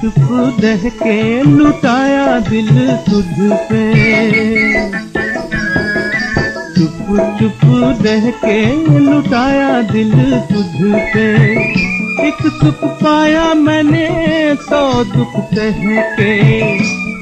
चुप के लुटाया दिल तुझ पे चुप चुप दह के लुटाया दिल तुझ पे एक सुख पाया मैंने, सौ दुख सह के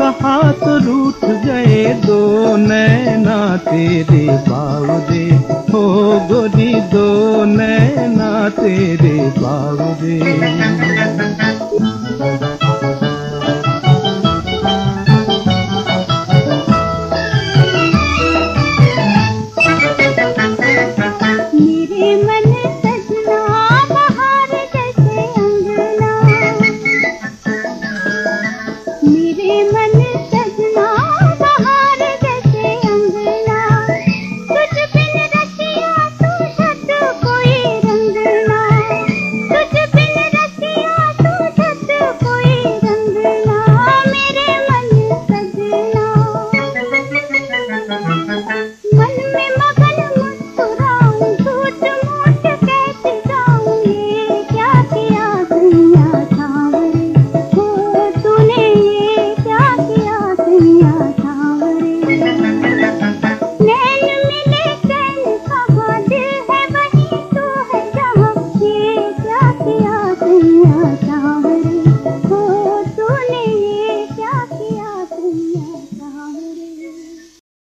कहा तो रूठ गए दो नैना तेरे बावरे हो गोरी दो नैना तेरे बावरे